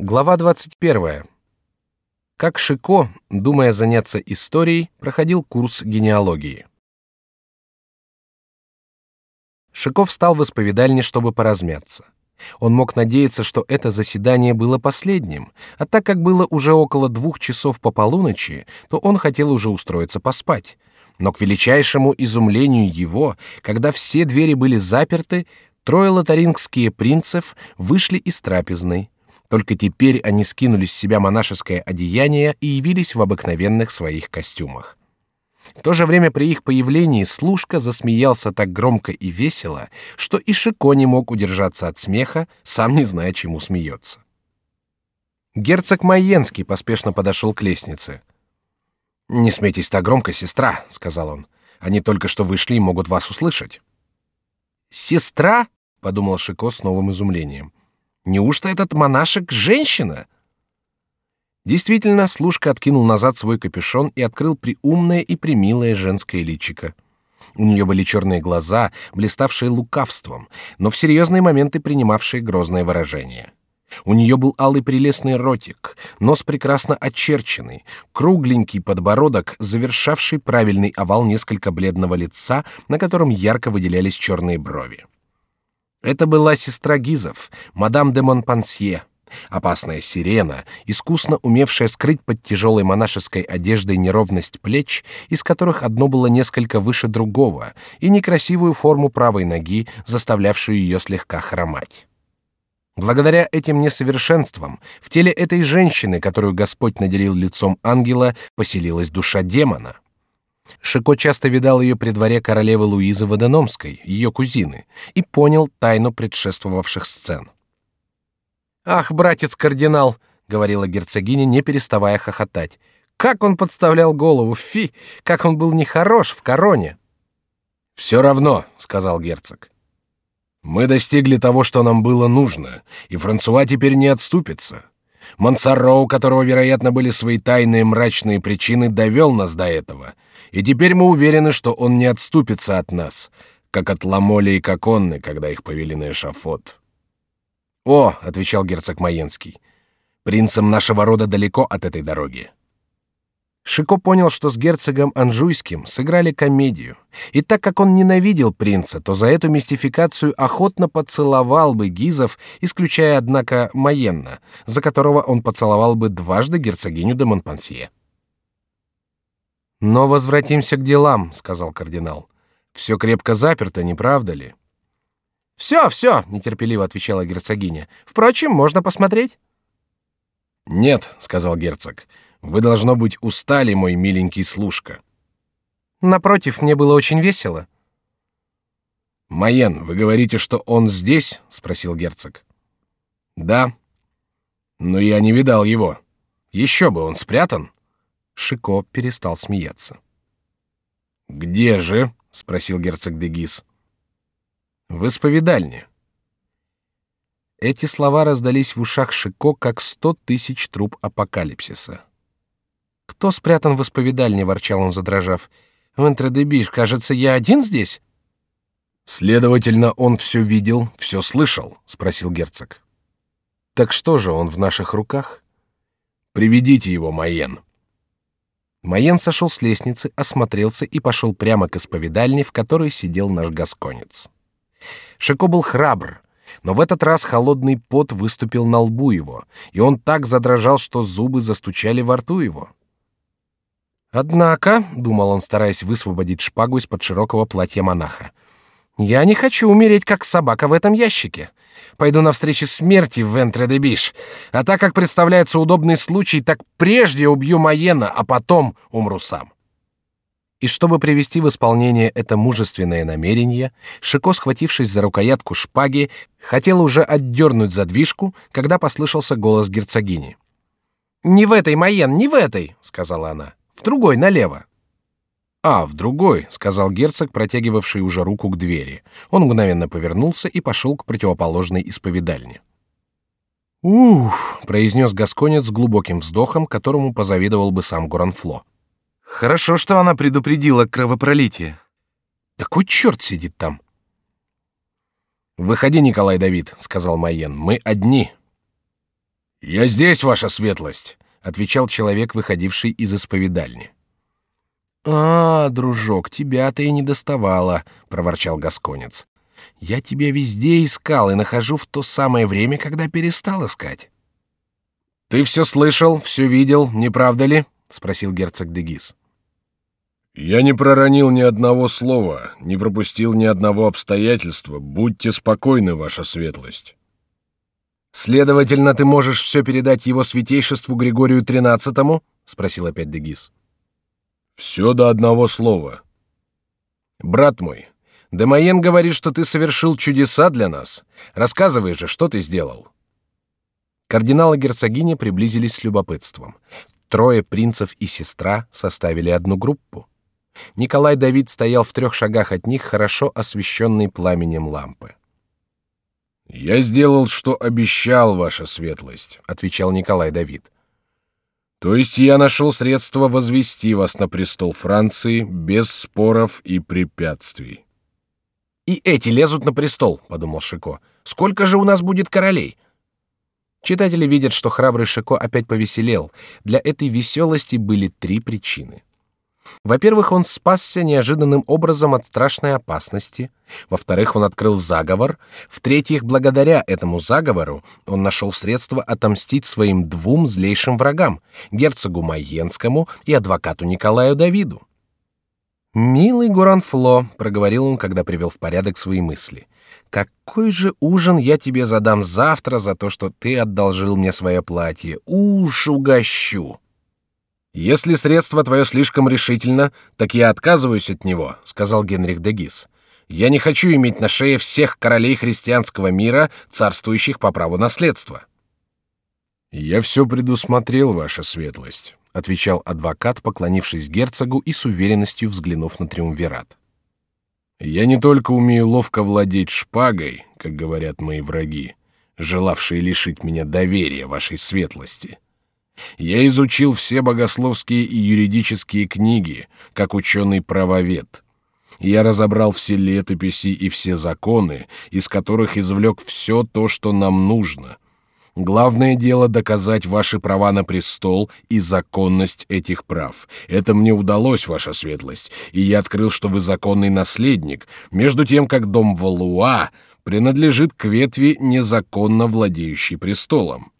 Глава 21. Как Шико, думая заняться историей, проходил курс генеалогии. Шико встал в исповедальне, чтобы поразмяться. Он мог надеяться, что это заседание было последним, а так как было уже около двух часов по полуночи, то он хотел уже устроиться поспать. Но к величайшему изумлению его, когда все двери были заперты, трое лотарингские принцев вышли из трапезной. Только теперь они скинули с себя монашеское одеяние и явились в обыкновенных своих костюмах. В то же время при их появлении служка засмеялся так громко и весело, что и Шико не мог удержаться от смеха, сам не зная, чему смеется. Герцог Майенский поспешно подошел к лестнице. Не смейтесь так громко, сестра, сказал он. Они только что вышли и могут вас услышать. Сестра? подумал Шико с новым изумлением. Неужто этот монашек женщина? Действительно, служка откинул назад свой капюшон и открыл приумное и примилое женское личико. У нее были черные глаза, блиставшие лукавством, но в серьезные моменты принимавшие грозное выражение. У нее был алый прелестный ротик, нос прекрасно очерченный, кругленький подбородок, завершавший правильный овал несколько бледного лица, на котором ярко выделялись черные брови. Это была сестра Гизов, мадам де Монпансье, опасная сирена, искусно умевшая скрыть под тяжелой монашеской одеждой неровность плеч, из которых одно было несколько выше другого, и некрасивую форму правой ноги, заставлявшую ее слегка хромать. Благодаря этим несовершенствам в теле этой женщины, которую Господь наделил лицом ангела, поселилась душа демона. Шико часто видал ее при дворе королевы Луизы Воденомской, ее кузины, и понял тайну предшествовавших сцен. Ах, братец кардинал, говорила герцогиня, не переставая хохотать. Как он подставлял голову, фи, как он был нехорош в короне. Все равно, сказал герцог. Мы достигли того, что нам было нужно, и Франсуа теперь не отступится. Мансаро, у которого, вероятно, были свои тайные мрачные причины, довел нас до этого, и теперь мы уверены, что он не отступится от нас, как от Ламоли и Коконны, когда их повели на эшафот. О, отвечал герцог Маенский, принцам нашего рода далеко от этой дороги. Шико понял, что с герцогом Анжуйским сыграли комедию, и так как он ненавидел принца, то за эту мистификацию охотно поцеловал бы Гизов, исключая однако Маенна, за которого он поцеловал бы дважды герцогиню де Монпансье. Но возвратимся к делам, сказал кардинал. Все крепко заперто, не правда ли? Все, все, нетерпеливо отвечала герцогиня. Впрочем, можно посмотреть. Нет, сказал герцог. Вы должно быть устали, мой миленький служка. Напротив, мне было очень весело. Майен, вы говорите, что он здесь? – спросил герцог. Да. Но я не видал его. Еще бы, он спрятан. Шико перестал смеяться. Где же? – спросил герцог де Гис. В исповедальне. Эти слова раздались в ушах Шико, как сто тысяч труб апокалипсиса. Кто спрятан в исповедальне? ворчал он, задрожав. Вентредебиш, кажется, я один здесь. Следовательно, он все видел, все слышал, спросил герцог. Так что же он в наших руках? Приведите его, Майен. Майен сошел с лестницы, осмотрелся и пошел прямо к исповедальне, в которой сидел наш гасконец. Шико был храбр, но в этот раз холодный пот выступил на лбу его, и он так задрожал, что зубы застучали во рту его. Однако, думал он, стараясь высвободить шпагу из-под широкого платья монаха, я не хочу умереть как собака в этом ящике. Пойду навстречу смерти в Вентре-де-Биш, а так как представляется удобный случай, так прежде убью Маена, а потом умру сам. И чтобы привести в исполнение это мужественное намерение, Шико, схватившись за рукоятку шпаги, хотел уже отдернуть задвижку, когда послышался голос герцогини. «Не в этой, Маен, не в этой!» — сказала она. В другой налево. А, в другой, сказал герцог, протягивавший уже руку к двери. Он мгновенно повернулся и пошел к противоположной исповедальне. Ух, произнес гасконец с глубоким вздохом, которому позавидовал бы сам Горанфло. Хорошо, что она предупредила кровопролитие. Такой черт сидит там. Выходи, Николай Давид, сказал Майен. Мы одни. Я здесь, ваша светлость, отвечал человек, выходивший из исповедальни. А, дружок, тебя-то и не доставало, проворчал гасконец. Я тебя везде искал и нахожу в то самое время, когда перестал искать. Ты все слышал, все видел, не правда ли? спросил герцог Дегис. Я не проронил ни одного слова, не пропустил ни одного обстоятельства. Будьте спокойны, ваша светлость. Следовательно, ты можешь все передать его святейшеству Григорию XIII? – спросил опять Дегис. Все до одного слова. Брат мой, Демоен говорит, что ты совершил чудеса для нас. Рассказывай же, что ты сделал. Кардинал и герцогиня приблизились с любопытством. Трое принцев и сестра составили одну группу. Николай Давид стоял в трех шагах от них, хорошо освещенный пламенем лампы. Я сделал, что обещал, ваша светлость, отвечал Николай Давид. То есть я нашел средства возвести вас на престол Франции без споров и препятствий. И эти лезут на престол, подумал Шико. Сколько же у нас будет королей? Читатели видят, что храбрый Шико опять повеселел. Для этой веселости были три причины. Во-первых, он спасся неожиданным образом от страшной опасности. Во-вторых, он открыл заговор. В-третьих, благодаря этому заговору он нашел средства отомстить своим двум злейшим врагам — герцогу Майенскому и адвокату Николаю Давиду. «Милый Гуранфло», — проговорил он, когда привел в порядок свои мысли, — «какой же ужин я тебе задам завтра за то, что ты одолжил мне свое платье? Уж угощу!» Если средство твое слишком решительно, так я отказываюсь от него, сказал Генрих де Гис. Я не хочу иметь на шее всех королей христианского мира, царствующих по праву наследства. Я все предусмотрел, ваша светлость, отвечал адвокат, поклонившись герцогу и с уверенностью взглянув на триумвират. Я не только умею ловко владеть шпагой, как говорят мои враги, желавшие лишить меня доверия вашей светлости я изучил все богословские и юридические книги, как ученый-правовед. Я разобрал все летописи и все законы, из которых извлек все то, что нам нужно. Главное дело доказать ваши права на престол и законность этих прав. Это мне удалось, ваша светлость, и я открыл, что вы законный наследник, между тем как дом Валуа принадлежит к ветви незаконно владеющей престолом.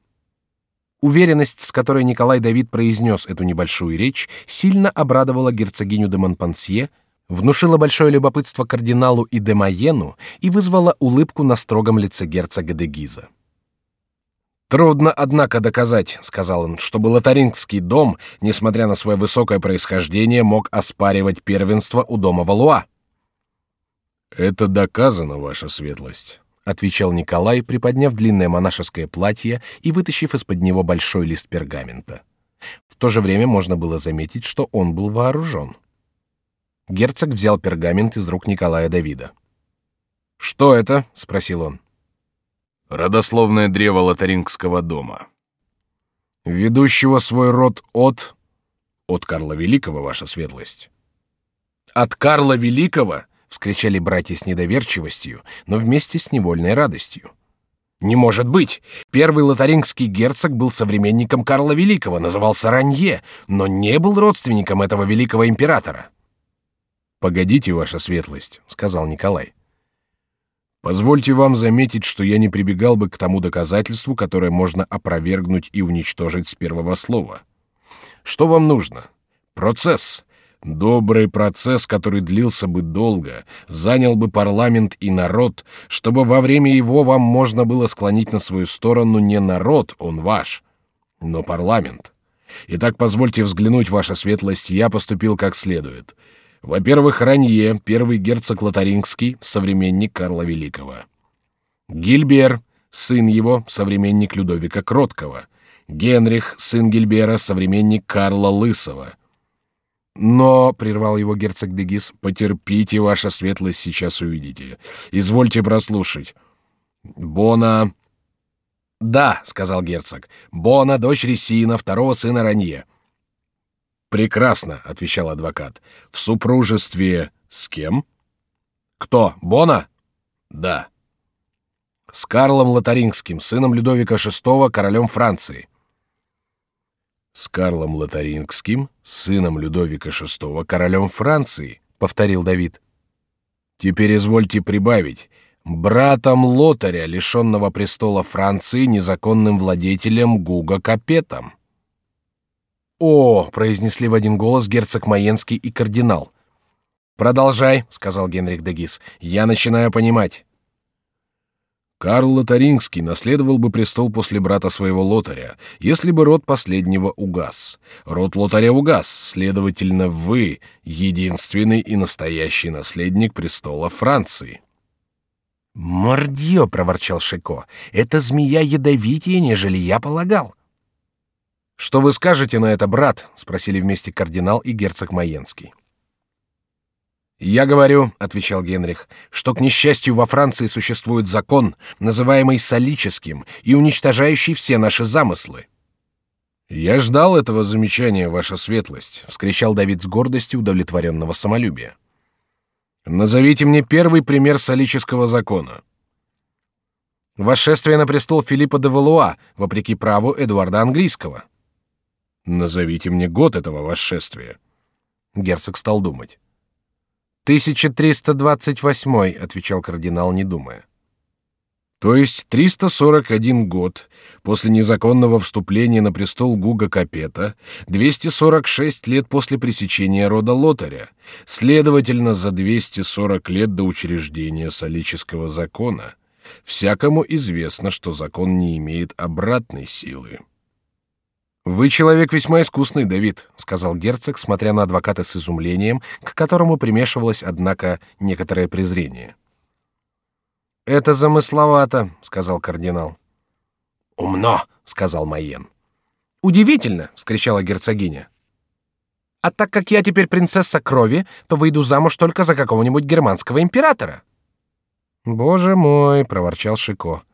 Уверенность, с которой Николай Давид произнес эту небольшую речь, сильно обрадовала герцогиню де Монпансье, внушила большое любопытство кардиналу и де Майену и вызвала улыбку на строгом лице герцога де Гиза. Трудно, однако, доказать, сказал он, чтобы Лотарингский дом, несмотря на свое высокое происхождение, мог оспаривать первенство у дома Валуа. Это доказано, ваша светлость отвечал Николай, приподняв длинное монашеское платье и вытащив из-под него большой лист пергамента. В то же время можно было заметить, что он был вооружен. Герцог взял пергамент из рук Николая Давида. Что это? – спросил он. Родословное древо Лотарингского дома. Ведущего свой род от от Карла Великого, ваша светлость. От Карла Великого? Вскричали братья с недоверчивостью, но вместе с невольной радостью. Не может быть! Первый лотарингский герцог был современником Карла Великого, назывался Ранье, но не был родственником этого великого императора. Погодите, ваша светлость, сказал Николай. Позвольте вам заметить, что я не прибегал бы к тому доказательству, которое можно опровергнуть и уничтожить с первого слова. Что вам нужно? Процесс. Добрый процесс, который длился бы долго, занял бы парламент и народ, чтобы во время его вам можно было склонить на свою сторону не народ, он ваш, но парламент. Итак, позвольте взглянуть, ваша светлость, я поступил как следует. Во-первых, Ранье, первый герцог Лотарингский, современник Карла Великого. Гильбер, сын его, современник Людовика Кроткого. Генрих, сын Гильбера, современник Карла Лысого. Но, прервал его герцог Дегис, потерпите, ваша светлость, сейчас увидите. Извольте прослушать. Бона... Да, сказал герцог. Бона, дочь Ресина, второго сына Ранье. Прекрасно, отвечал адвокат. В супружестве с кем? Кто? Бона? Да. С Карлом Лотарингским, сыном Людовика VI, королем Франции. С Карлом Лотарингским, сыном Людовика VI, королем Франции, повторил Давид. Теперь извольте прибавить братом Лотаря, лишенного престола Франции, незаконным владетелем Гуга Капетом. «О!» — произнесли в один голос герцог Маенский и кардинал. «Продолжай», — сказал Генрих де Гис. «Я начинаю понимать». Карл Лотарингский наследовал бы престол после брата своего Лотаря, если бы род последнего угас. Род Лотаря угас, следовательно, вы — единственный и настоящий наследник престола Франции. «Мордье!» — проворчал Шико. «Эта змея ядовитее, нежели я полагал». «Что вы скажете на это, брат?» — спросили вместе кардинал и герцог Маенский. «Я говорю», — отвечал Генрих, — «что, к несчастью, во Франции существует закон, называемый солическим и уничтожающий все наши замыслы». «Я ждал этого замечания, ваша светлость», — вскричал Давид с гордостью удовлетворенного самолюбия. «Назовите мне первый пример солического закона». «Восшествие на престол Филиппа де Валуа, вопреки праву Эдуарда Английского». «Назовите мне год этого восшествия». Герцог стал думать. 1328, отвечал кардинал, не думая. То есть 341 год после незаконного вступления на престол Гуга Капета, 246 лет после пресечения рода Лотаря, следовательно, за 240 лет до учреждения солического закона. Всякому известно, что закон не имеет обратной силы. Вы человек весьма искусный, Давид, сказал герцог, смотря на адвоката с изумлением, к которому примешивалось, однако, некоторое презрение. Это замысловато, сказал кардинал. Умно, сказал Майен. Удивительно, вскричала герцогиня. А так как я теперь принцесса крови, то выйду замуж только за какого-нибудь германского императора. Боже мой, проворчал Шико.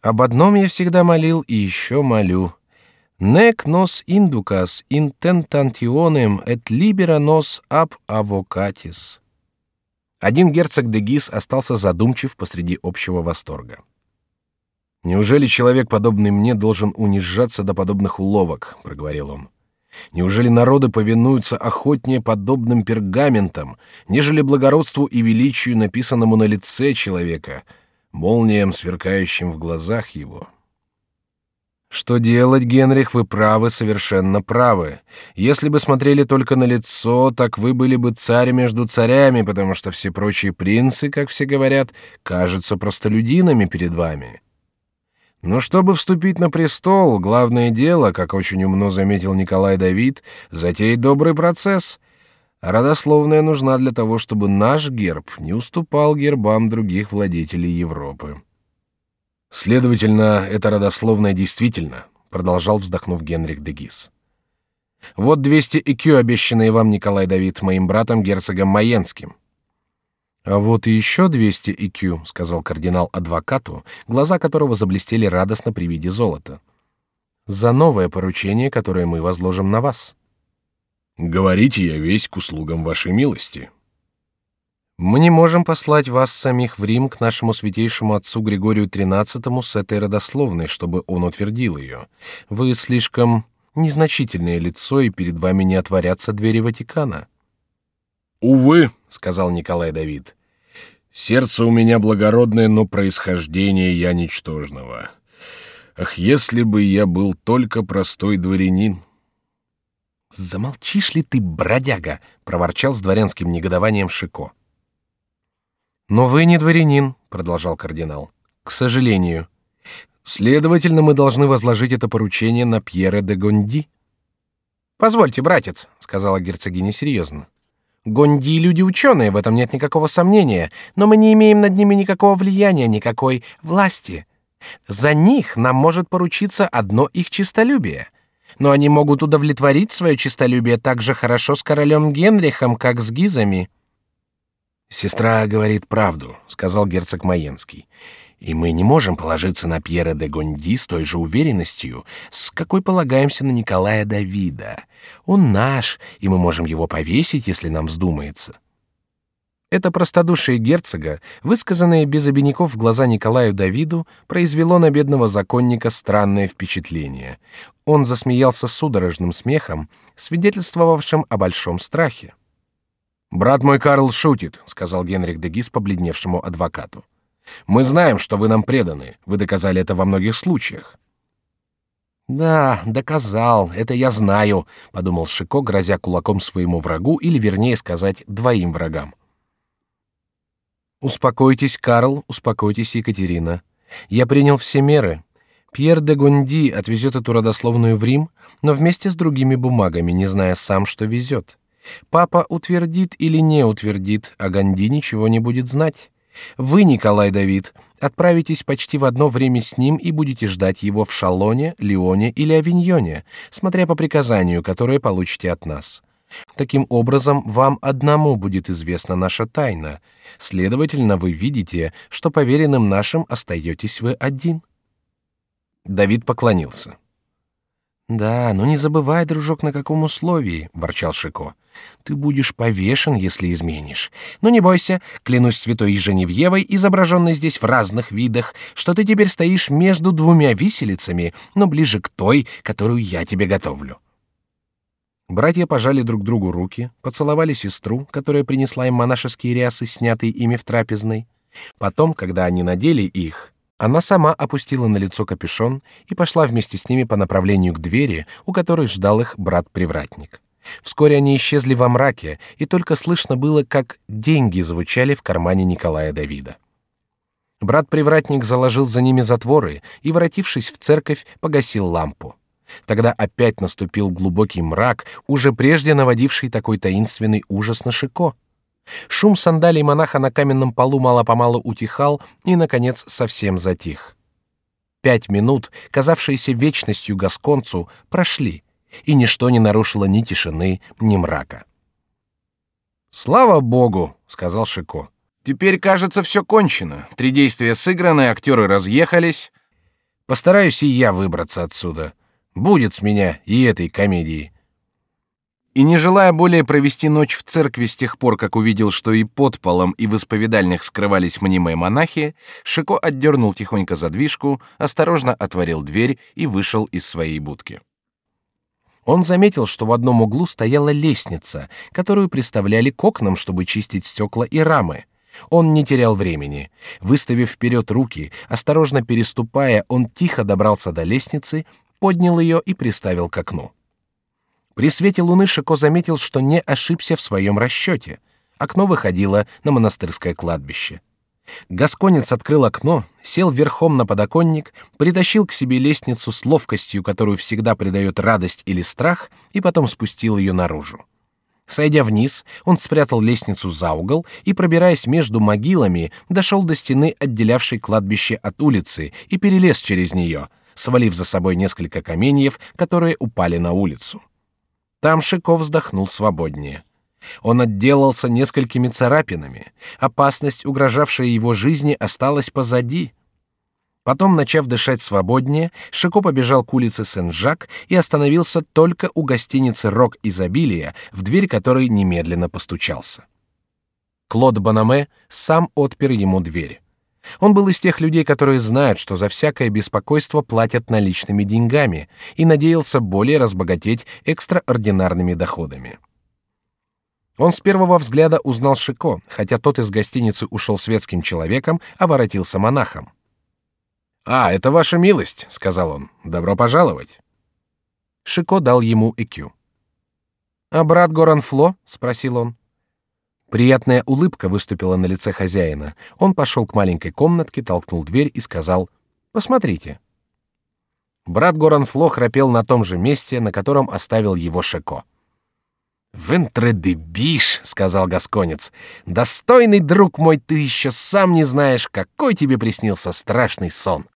Об одном я всегда молил и еще молю. Nec nos inducas intentantionem et libera nos ab avocatis. Один герцог де Гис остался задумчив посреди общего восторга. Неужели человек, подобный мне, должен унижаться до подобных уловок, проговорил он. Неужели народы повинуются охотнее подобным пергаментам, нежели благородству и величию, написанному на лице человека, молниям, сверкающим в глазах его? Что делать, Генрих, вы правы, совершенно правы. Если бы смотрели только на лицо, так вы были бы царь между царями, потому что все прочие принцы, как все говорят, кажутся простолюдинами перед вами. Но чтобы вступить на престол, главное дело, как очень умно заметил Николай Давид, затеять добрый процесс. Родословная нужна для того, чтобы наш герб не уступал гербам других владетелей Европы. Следовательно, это родословное действительно, продолжал вздохнув Генрих де Гис. Вот 200 икю, обещанные вам Николай Давид моим братом герцогом Маенским. А вот и еще 200 икю, сказал кардинал адвокату, глаза которого заблестели радостно при виде золота. За новое поручение, которое мы возложим на вас. Говорите, я весь к услугам вашей милости. Мы не можем послать вас самих в Рим к нашему святейшему отцу Григорию XIII с этой родословной, чтобы он утвердил ее. Вы слишком незначительное лицо, и перед вами не отворятся двери Ватикана. Увы, сказал Николай Давид. Сердце у меня благородное, но происхождение я ничтожного. Ах, если бы я был только простой дворянин. Замолчишь ли ты, бродяга? проворчал с дворянским негодованием Шико. Но вы не дворянин, продолжал кардинал. К сожалению. Следовательно, мы должны возложить это поручение на Пьера де Гонди. Позвольте, братец, сказала герцогиня серьезно. Гонди люди ученые, в этом нет никакого сомнения, но мы не имеем над ними никакого влияния, никакой власти. За них нам может поручиться одно их честолюбие. Но они могут удовлетворить свое честолюбие так же хорошо с королем Генрихом, как с Гизами. Сестра говорит правду, сказал герцог Маенский. И мы не можем положиться на Пьера де Гонди с той же уверенностью, с какой полагаемся на Николая Давида. Он наш, и мы можем его повесить, если нам вздумается. Это простодушие герцога, высказанное без обиняков в глаза Николаю Давиду, произвело на бедного законника странное впечатление. Он засмеялся судорожным смехом, свидетельствовавшим о большом страхе. Брат мой Карл шутит, сказал Генрих де Гис побледневшему адвокату. Мы знаем, что вы нам преданы. Вы доказали это во многих случаях. Да, доказал. Это я знаю, подумал Шико, грозя кулаком своему врагу, или вернее сказать двоим врагам. Успокойтесь, Карл, успокойтесь, Екатерина. Я принял все меры. Пьер де Гонди отвезет эту родословную в Рим, но вместе с другими бумагами, не зная сам, что везет. Папа утвердит или не утвердит, а Гонди ничего не будет знать. Вы, Николай Давид, отправитесь почти в одно время с ним и будете ждать его в Шалоне, Лионе или Авиньоне, смотря по приказанию, которое получите от нас. Таким образом, вам одному будет известна наша тайна. Следовательно, вы видите, что поверенным нашим остаетесь вы один. Давид поклонился. Да, но не забывай, дружок, на каком условии, ворчал Шико. Ты будешь повешен, если изменишь. Но не бойся, клянусь святой Женевьевой, изображенной здесь в разных видах, что ты теперь стоишь между двумя виселицами, но ближе к той, которую я тебе готовлю. Братья пожали друг другу руки, поцеловали сестру, которая принесла им монашеские рясы, снятые ими в трапезной. Потом, когда они надели их, она сама опустила на лицо капюшон и пошла вместе с ними по направлению к двери, у которой ждал их брат-привратник. Вскоре они исчезли во мраке, и только слышно было, как деньги звучали в кармане Николая Давида. Брат-привратник заложил за ними затворы и, воротившись в церковь, погасил лампу. Тогда опять наступил глубокий мрак, уже прежде наводивший такой таинственный ужас на Шико. Шум сандалий монаха на каменном полу мало-помалу утихал и, наконец, совсем затих. Пять минут, казавшиеся вечностью гасконцу, прошли, и ничто не нарушило ни тишины, ни мрака. «Слава богу!» — сказал Шико. «Теперь, кажется, все кончено. Три действия сыграны, актеры разъехались. Постараюсь и я выбраться отсюда. Будет с меня и этой комедии. И не желая более провести ночь в церкви с тех пор, как увидел, что и под полом, и в исповедальнях скрывались мнимые монахи, Шико отдернул тихонько задвижку, осторожно отворил дверь и вышел из своей будки. Он заметил, что в одном углу стояла лестница, которую приставляли к окнам, чтобы чистить стекла и рамы. Он не терял времени. Выставив вперед руки, осторожно переступая, он тихо добрался до лестницы поднял ее и приставил к окну. При свете луны Шико заметил, что не ошибся в своем расчете. Окно выходило на монастырское кладбище. Гасконец открыл окно, сел верхом на подоконник, притащил к себе лестницу с ловкостью, которую всегда придает радость или страх, и потом спустил ее наружу. Сойдя вниз, он спрятал лестницу за угол и, пробираясь между могилами, дошел до стены, отделявшей кладбище от улицы, и перелез через нее, свалив за собой несколько каменьев, которые упали на улицу. Там Шиков вздохнул свободнее. Он отделался несколькими царапинами. Опасность, угрожавшая его жизни, осталась позади. Потом, начав дышать свободнее, Шико побежал к улице Сен-Жак и остановился только у гостиницы Рок Изобилия, в дверь которой немедленно постучался. Клод Банаме сам отпер ему дверь. Он был из тех людей, которые знают, что за всякое беспокойство платят наличными деньгами, и надеялся более разбогатеть экстраординарными доходами. Он с первого взгляда узнал Шико, хотя тот из гостиницы ушел светским человеком, а воротился монахом. А, это ваша милость, сказал он. Добро пожаловать. Шико дал ему экю. А брат Горанфло? спросил он. Приятная улыбка выступила на лице хозяина. Он пошел к маленькой комнатке, толкнул дверь и сказал: "Посмотрите". Брат Горанфло храпел на том же месте, на котором оставил его Шеко. «Вентре де биш», — сказал гасконец, — «достойный друг мой, ты еще сам не знаешь, какой тебе приснился страшный сон».